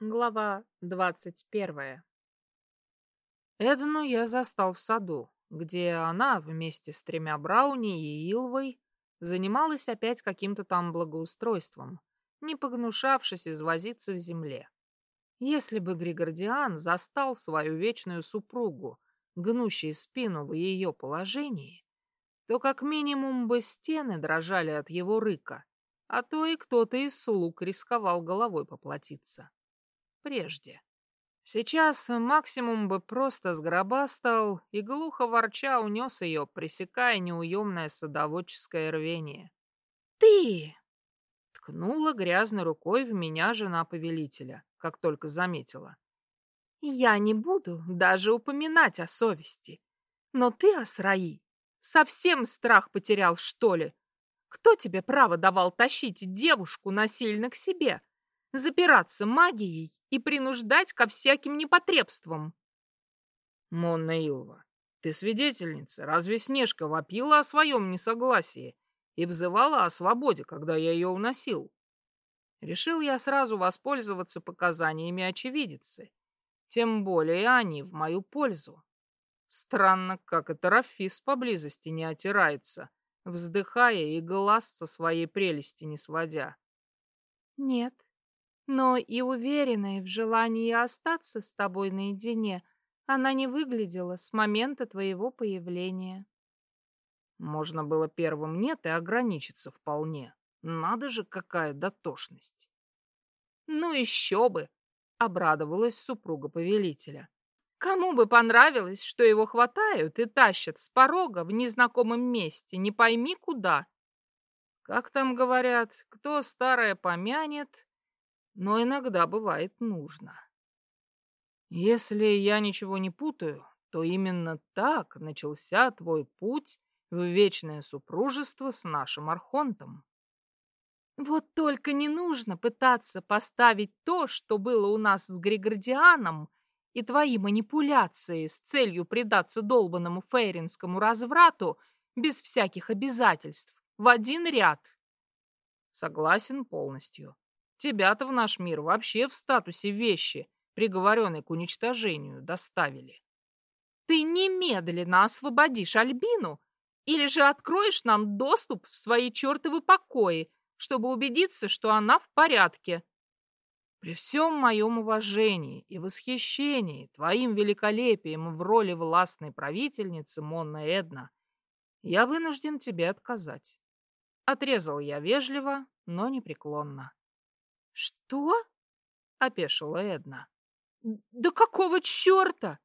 Глава двадцать первая Эдну я застал в саду, где она вместе с тремя Брауни и Илвой занималась опять каким-то там благоустройством, не погнушавшись извозиться в земле. Если бы Григордиан застал свою вечную супругу, гнущей спину в ее положении, то как минимум бы стены дрожали от его рыка, а то и кто-то из слуг рисковал головой поплатиться прежде. Сейчас максимум бы просто сгробастал и глухо ворча унес ее, пресекая неуемное садоводческое рвение. «Ты!» — ткнула грязной рукой в меня жена повелителя, как только заметила. «Я не буду даже упоминать о совести. Но ты, Асраи, совсем страх потерял, что ли? Кто тебе право давал тащить девушку насильно к себе?» Запираться магией и принуждать ко всяким непотребствам. Монна Илва, ты свидетельница. Разве Снежка вопила о своем несогласии и взывала о свободе, когда я ее уносил? Решил я сразу воспользоваться показаниями очевидицы. Тем более они в мою пользу. Странно, как это Рафис поблизости не отирается, вздыхая и глаз со своей прелести не сводя. Нет, но и уверенной в желании остаться с тобой наедине она не выглядела с момента твоего появления. Можно было первым нет и ограничиться вполне. Надо же, какая дотошность. Ну еще бы, обрадовалась супруга повелителя. Кому бы понравилось, что его хватают и тащат с порога в незнакомом месте, не пойми куда. Как там говорят, кто старое помянет, но иногда бывает нужно. Если я ничего не путаю, то именно так начался твой путь в вечное супружество с нашим Архонтом. Вот только не нужно пытаться поставить то, что было у нас с Григордианом, и твои манипуляции с целью предаться долбанному фейринскому разврату без всяких обязательств в один ряд. Согласен полностью. Тебя-то в наш мир вообще в статусе вещи, приговоренной к уничтожению, доставили. Ты немедленно освободишь Альбину или же откроешь нам доступ в свои чертовы покои, чтобы убедиться, что она в порядке. При всем моем уважении и восхищении твоим великолепием в роли властной правительницы Монна Эдна, я вынужден тебе отказать. Отрезал я вежливо, но непреклонно. «Что?» — опешила Эдна. «Да какого черта?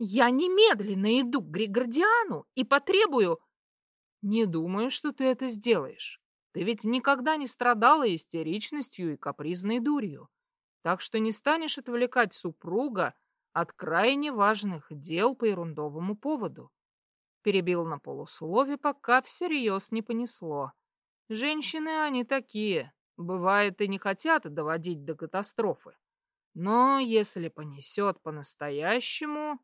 Я немедленно иду к Григордиану и потребую...» «Не думаю, что ты это сделаешь. Ты ведь никогда не страдала истеричностью и капризной дурью, так что не станешь отвлекать супруга от крайне важных дел по ерундовому поводу». Перебил на полуслове, пока всерьез не понесло. «Женщины они такие, Бывает, и не хотят доводить до катастрофы. Но если понесет по-настоящему,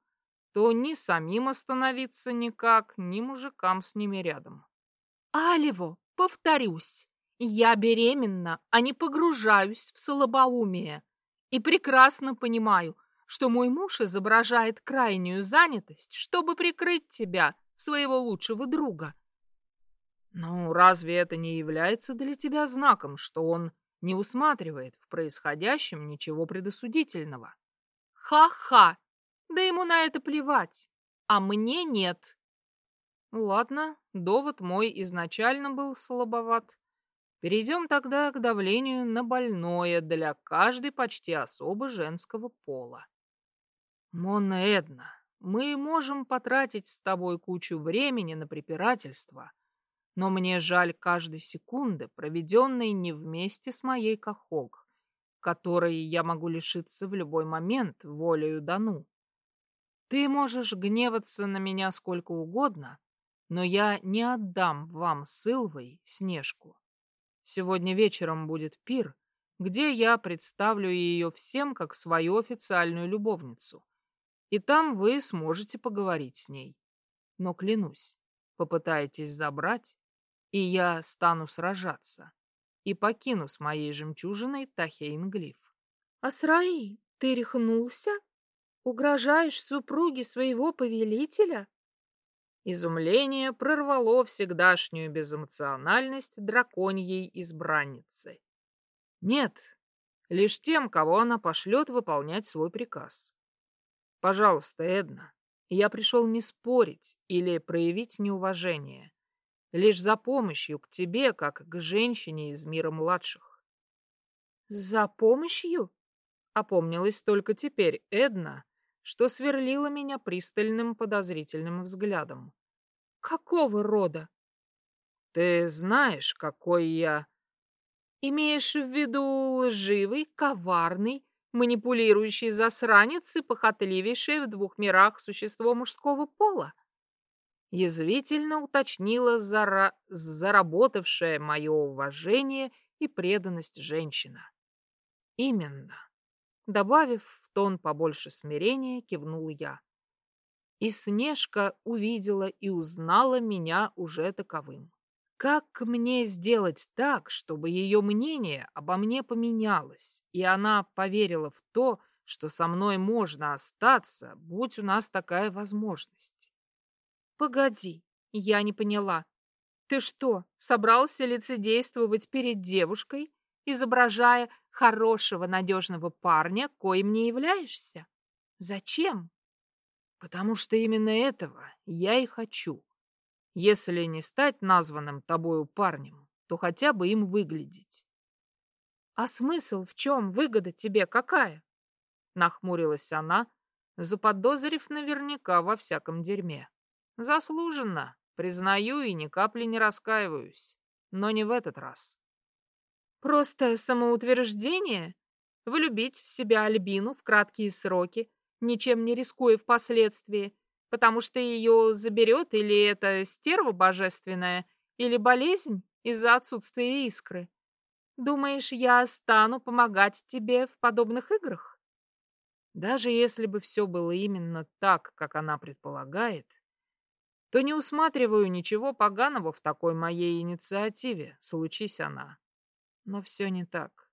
то ни самим остановиться никак, ни мужикам с ними рядом. Алево, повторюсь, я беременна, а не погружаюсь в слабоумие. И прекрасно понимаю, что мой муж изображает крайнюю занятость, чтобы прикрыть тебя, своего лучшего друга. Ну, разве это не является для тебя знаком, что он не усматривает в происходящем ничего предосудительного? Ха-ха! Да ему на это плевать, а мне нет. Ладно, довод мой изначально был слабоват. Перейдем тогда к давлению на больное для каждой почти особо женского пола. Монна Эдна, мы можем потратить с тобой кучу времени на препирательство, но мне жаль каждой секунды, проведенной не вместе с моей Кахог, которой я могу лишиться в любой момент волею Дану. Ты можешь гневаться на меня сколько угодно, но я не отдам вам с Илвой Снежку. Сегодня вечером будет пир, где я представлю ее всем как свою официальную любовницу. И там вы сможете поговорить с ней. Но клянусь, попытаетесь забрать, и я стану сражаться и покину с моей жемчужиной Тахейнглиф. Асраи, ты рехнулся? Угрожаешь супруге своего повелителя? Изумление прорвало всегдашнюю безэмоциональность драконьей избранницы. Нет, лишь тем, кого она пошлет выполнять свой приказ. Пожалуйста, Эдна, я пришел не спорить или проявить неуважение, лишь за помощью к тебе, как к женщине из мира младших. За помощью? Опомнилась только теперь Эдна, что сверлила меня пристальным подозрительным взглядом. Какого рода? Ты знаешь, какой я... Имеешь в виду лживый, коварный, манипулирующий засранец и похотливейшее в двух мирах существо мужского пола? Язвительно уточнила зара... заработавшая мое уважение и преданность женщина. Именно. Добавив в тон побольше смирения, кивнул я. И Снежка увидела и узнала меня уже таковым. Как мне сделать так, чтобы ее мнение обо мне поменялось, и она поверила в то, что со мной можно остаться, будь у нас такая возможность? Погоди, я не поняла. Ты что, собрался лицедействовать перед девушкой, изображая хорошего надежного парня, коим не являешься? Зачем? Потому что именно этого я и хочу. Если не стать названным тобою парнем, то хотя бы им выглядеть. А смысл в чем? Выгода тебе какая? Нахмурилась она, заподозрив наверняка во всяком дерьме. Заслуженно, признаю и ни капли не раскаиваюсь. Но не в этот раз. Просто самоутверждение? Влюбить в себя Альбину в краткие сроки, ничем не рискуя впоследствии, потому что ее заберет или это стерва божественная, или болезнь из-за отсутствия искры. Думаешь, я стану помогать тебе в подобных играх? Даже если бы все было именно так, как она предполагает, то не усматриваю ничего поганого в такой моей инициативе, случись она. Но все не так.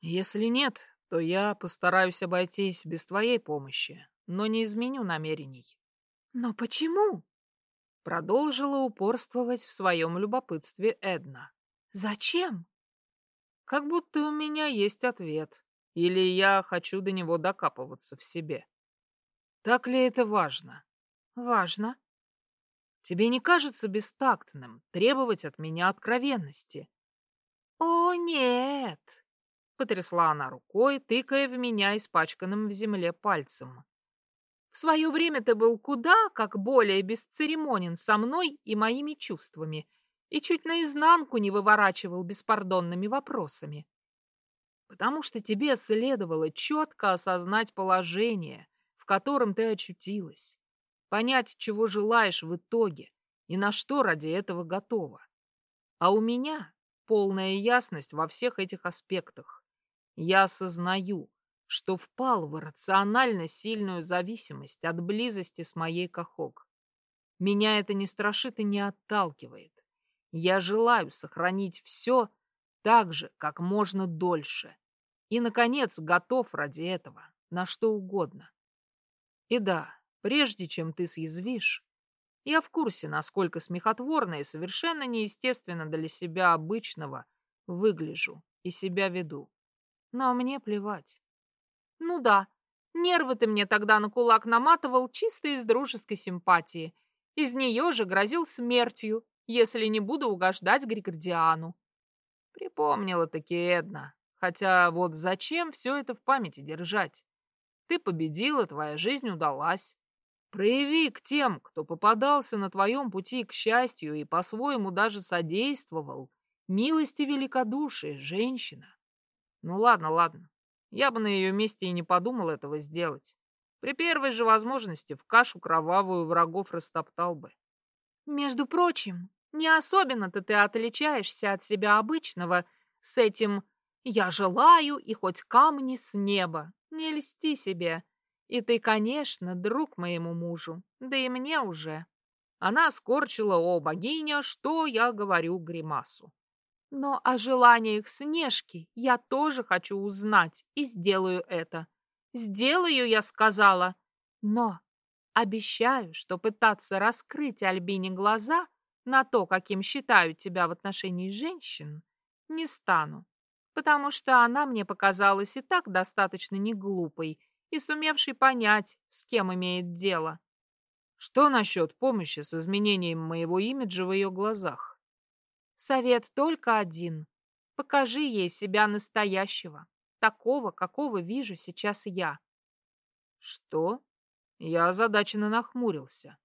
Если нет, то я постараюсь обойтись без твоей помощи, но не изменю намерений. Но почему? Продолжила упорствовать в своем любопытстве Эдна. Зачем? Как будто у меня есть ответ, или я хочу до него докапываться в себе. Так ли это важно? Важно. Тебе не кажется бестактным требовать от меня откровенности? «О, нет!» — потрясла она рукой, тыкая в меня испачканным в земле пальцем. «В свое время ты был куда как более бесцеремонен со мной и моими чувствами и чуть наизнанку не выворачивал беспардонными вопросами. Потому что тебе следовало четко осознать положение, в котором ты очутилась, понять, чего желаешь в итоге и на что ради этого готова. А у меня полная ясность во всех этих аспектах. Я осознаю, что впал в рационально сильную зависимость от близости с моей Кахок. Меня это не страшит и не отталкивает. Я желаю сохранить все так же, как можно дольше. И, наконец, готов ради этого, на что угодно. И да, прежде чем ты съязвишь, я в курсе, насколько смехотворно и совершенно неестественно для себя обычного выгляжу и себя веду. Но мне плевать. Ну да, нервы ты мне тогда на кулак наматывал чисто из дружеской симпатии. Из нее же грозил смертью, если не буду угождать Григордиану. Припомнила-таки Эдна. Хотя вот зачем все это в памяти держать? Ты победила, твоя жизнь удалась. Прояви к тем, кто попадался на твоем пути к счастью и по-своему даже содействовал, милости великодушие, женщина. Ну ладно, ладно. Я бы на ее месте и не подумал этого сделать. При первой же возможности в кашу кровавую врагов растоптал бы. Между прочим, не особенно-то ты отличаешься от себя обычного с этим «я желаю и хоть камни с неба». Не льсти себе. И ты, конечно, друг моему мужу, да и мне уже. Она скорчила, о богиня, что я говорю гримасу. Но о желаниях Снежки я тоже хочу узнать и сделаю это. Сделаю, я сказала. Но обещаю, что пытаться раскрыть Альбине глаза на то, каким считаю тебя в отношении женщин, не стану, потому что она мне показалась и так достаточно неглупой и сумевшей понять, с кем имеет дело. Что насчет помощи с изменением моего имиджа в ее глазах? Совет только один. Покажи ей себя настоящего, такого, какого вижу сейчас я. Что? Я озадаченно нахмурился.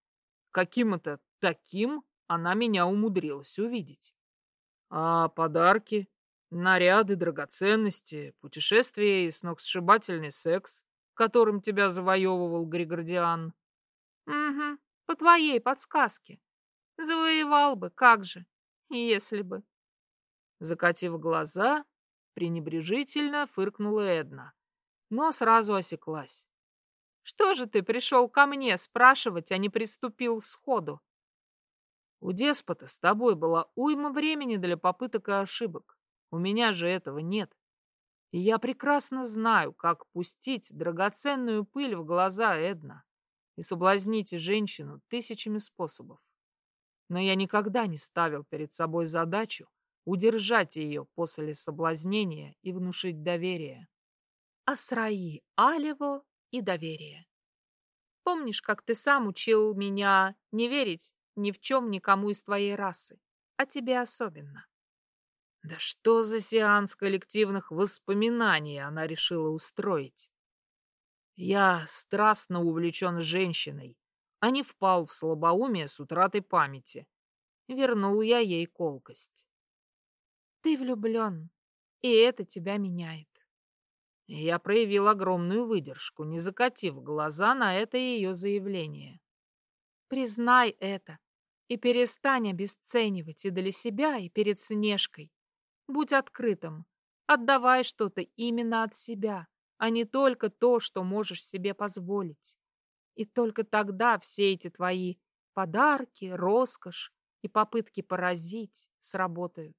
Каким это таким она меня умудрилась увидеть? А подарки, наряды, драгоценности, путешествия и сногсшибательный секс, которым тебя завоевывал Григордиан? Угу, по твоей подсказке. Завоевал бы, как же. Если бы. Закатив глаза, пренебрежительно фыркнула Эдна, но сразу осеклась. Что же ты пришел ко мне спрашивать, а не приступил сходу? У деспота с тобой была уйма времени для попыток и ошибок. У меня же этого нет. И я прекрасно знаю, как пустить драгоценную пыль в глаза Эдна и соблазнить женщину тысячами способов но я никогда не ставил перед собой задачу удержать ее после соблазнения и внушить доверие. Асраи Алево и доверие. Помнишь, как ты сам учил меня не верить ни в чем никому из твоей расы, а тебе особенно? Да что за сеанс коллективных воспоминаний она решила устроить? Я страстно увлечен женщиной, а не впал в слабоумие с утратой памяти. Вернул я ей колкость. Ты влюблен, и это тебя меняет. Я проявил огромную выдержку, не закатив глаза на это ее заявление. Признай это и перестань обесценивать и для себя, и перед Снежкой. Будь открытым, отдавай что-то именно от себя, а не только то, что можешь себе позволить. И только тогда все эти твои подарки, роскошь и попытки поразить сработают.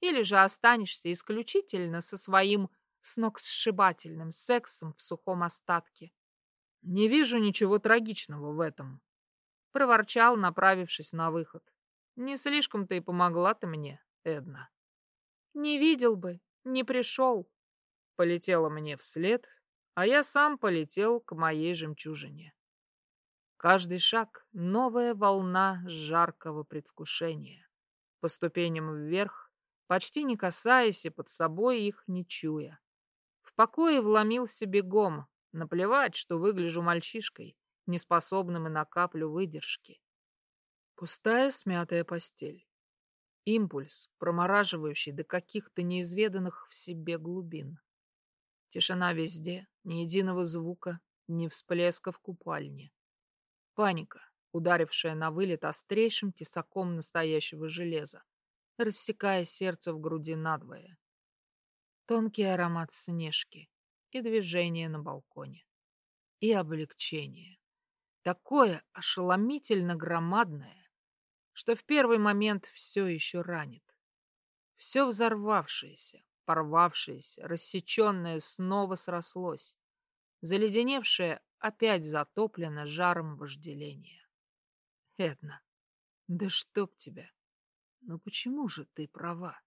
Или же останешься исключительно со своим сногсшибательным сексом в сухом остатке. «Не вижу ничего трагичного в этом», — проворчал, направившись на выход. «Не слишком-то и помогла ты мне, Эдна». «Не видел бы, не пришел», — полетела мне вслед, а я сам полетел к моей жемчужине. Каждый шаг — новая волна жаркого предвкушения. По ступеням вверх, почти не касаясь и под собой их не чуя. В покое вломился бегом, наплевать, что выгляжу мальчишкой, неспособным и на каплю выдержки. Пустая смятая постель. Импульс, промораживающий до каких-то неизведанных в себе глубин. Тишина везде, ни единого звука, ни всплеска в купальне. Паника, ударившая на вылет острейшим тесаком настоящего железа, рассекая сердце в груди надвое. Тонкий аромат снежки и движение на балконе. И облегчение. Такое ошеломительно громадное, что в первый момент все еще ранит. Все взорвавшееся, Порвавшееся, рассеченное снова срослось. Заледеневшее опять затоплено жаром вожделения. Эдна, да чтоб тебя! Но почему же ты права?